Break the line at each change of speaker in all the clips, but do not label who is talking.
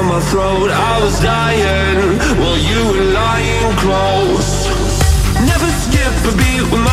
on my throat. I was dying while you were lying close. Never skip a beat with my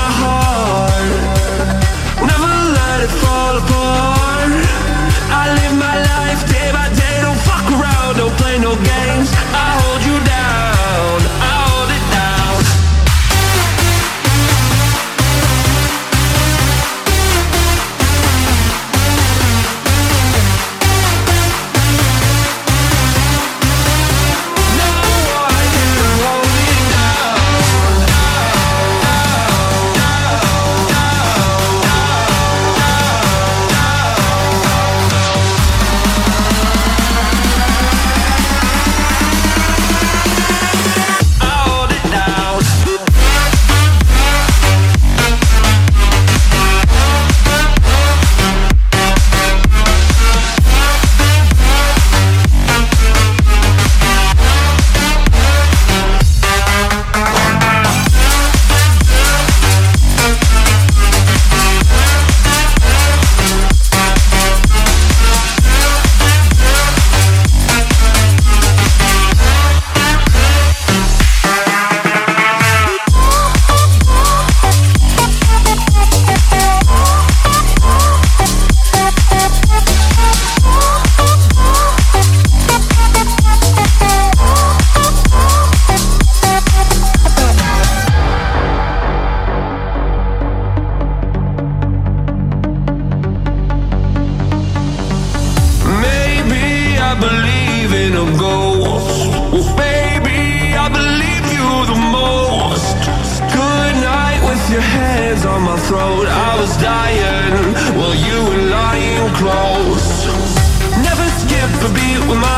believe in a ghost. Well, baby, I believe you the most. Good night with your hands on my throat. I was dying. while you were lying close. Never skip a beat with my